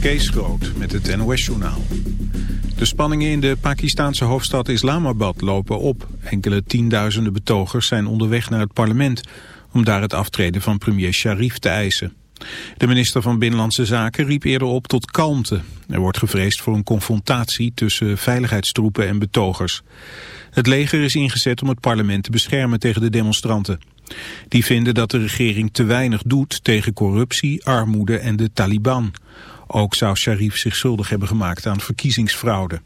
Kees Groot met het NOS-journaal. De spanningen in de Pakistanse hoofdstad Islamabad lopen op. Enkele tienduizenden betogers zijn onderweg naar het parlement... om daar het aftreden van premier Sharif te eisen. De minister van Binnenlandse Zaken riep eerder op tot kalmte. Er wordt gevreesd voor een confrontatie tussen veiligheidstroepen en betogers. Het leger is ingezet om het parlement te beschermen tegen de demonstranten. Die vinden dat de regering te weinig doet tegen corruptie, armoede en de Taliban. Ook zou Sharif zich schuldig hebben gemaakt aan verkiezingsfraude.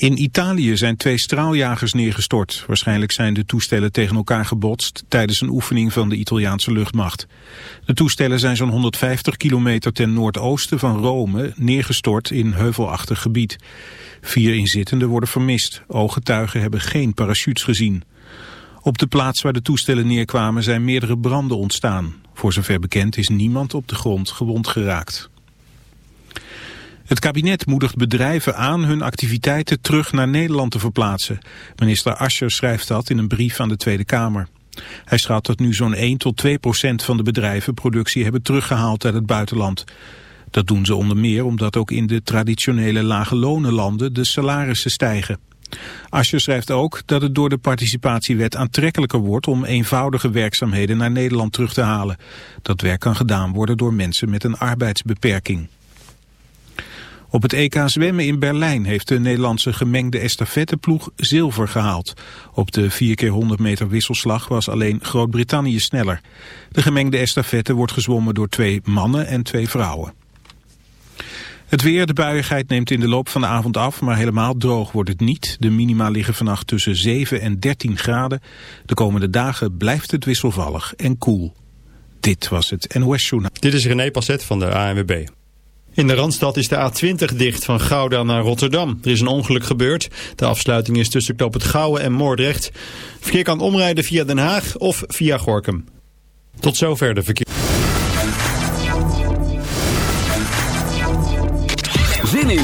In Italië zijn twee straaljagers neergestort. Waarschijnlijk zijn de toestellen tegen elkaar gebotst tijdens een oefening van de Italiaanse luchtmacht. De toestellen zijn zo'n 150 kilometer ten noordoosten van Rome neergestort in heuvelachtig gebied. Vier inzittenden worden vermist. Ooggetuigen hebben geen parachutes gezien. Op de plaats waar de toestellen neerkwamen zijn meerdere branden ontstaan. Voor zover bekend is niemand op de grond gewond geraakt. Het kabinet moedigt bedrijven aan hun activiteiten terug naar Nederland te verplaatsen. Minister Ascher schrijft dat in een brief aan de Tweede Kamer. Hij schat dat nu zo'n 1 tot 2 procent van de bedrijven productie hebben teruggehaald uit het buitenland. Dat doen ze onder meer omdat ook in de traditionele lage lonenlanden de salarissen stijgen. Ascher schrijft ook dat het door de participatiewet aantrekkelijker wordt om eenvoudige werkzaamheden naar Nederland terug te halen. Dat werk kan gedaan worden door mensen met een arbeidsbeperking. Op het EK zwemmen in Berlijn heeft de Nederlandse gemengde estafetteploeg zilver gehaald. Op de 4 keer 100 meter wisselslag was alleen Groot-Brittannië sneller. De gemengde estafette wordt gezwommen door twee mannen en twee vrouwen. Het weer, de buiigheid neemt in de loop van de avond af, maar helemaal droog wordt het niet. De minima liggen vannacht tussen 7 en 13 graden. De komende dagen blijft het wisselvallig en koel. Dit was het NOS Journaal. Dit is René Passet van de ANWB. In de Randstad is de A20 dicht van Gouda naar Rotterdam. Er is een ongeluk gebeurd. De afsluiting is tussen Knoop het Gouwen en Moordrecht. Verkeer kan omrijden via Den Haag of via Gorkum. Tot zover de verkeer.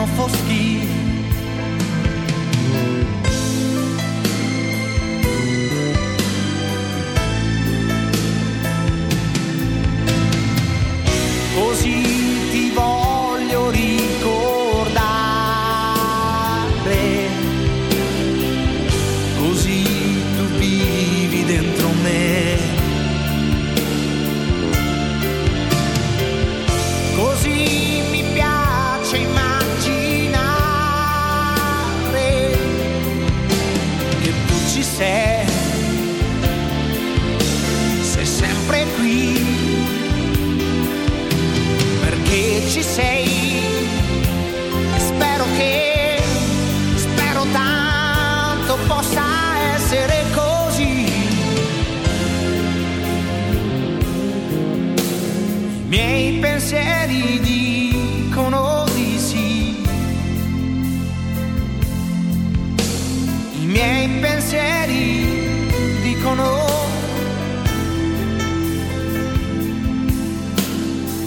gridano foschi così say?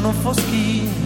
não num fosquinho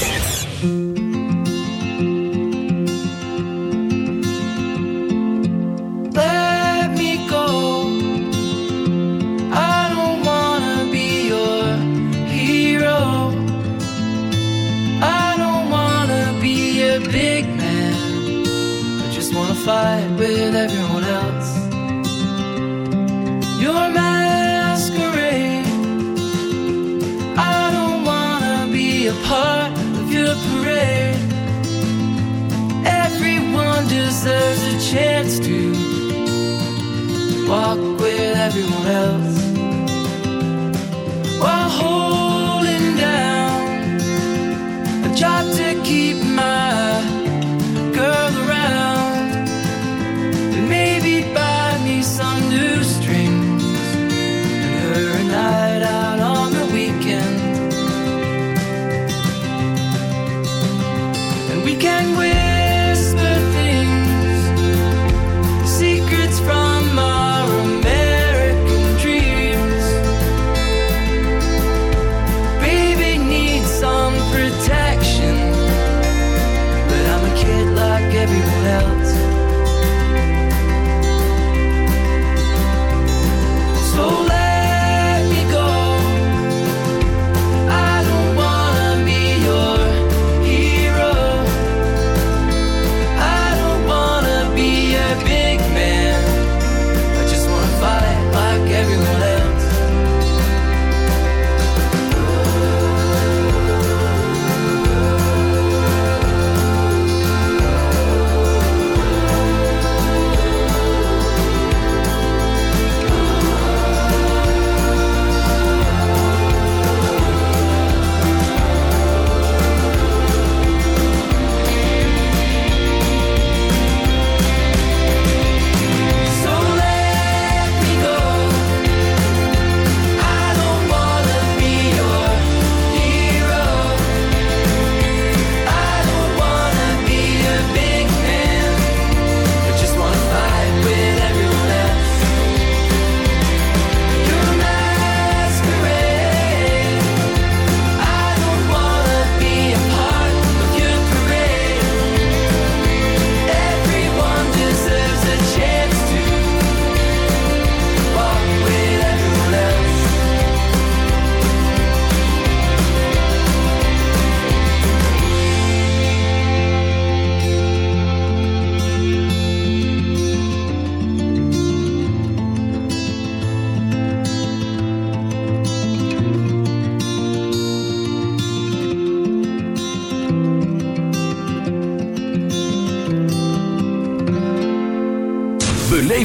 everyone else.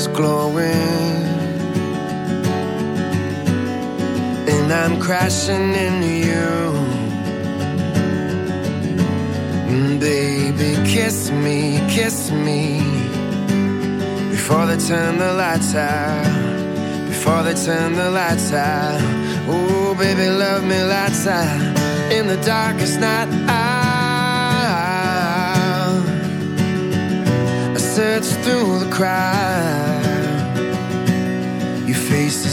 Is glowing. And I'm crashing into you. Mm, Baby, kiss me, kiss me. Before they turn the lights out. Before they turn the lights out. Oh, baby, love me lights out. In the darkest night. I search through the crowd.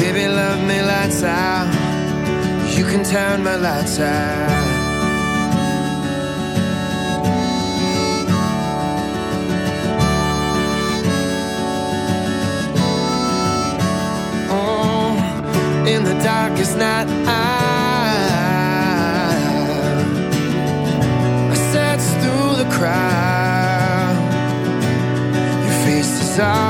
Baby, love me lights out. You can turn my lights out. Oh, in the darkest night. I, I search through the crowd. Your face is all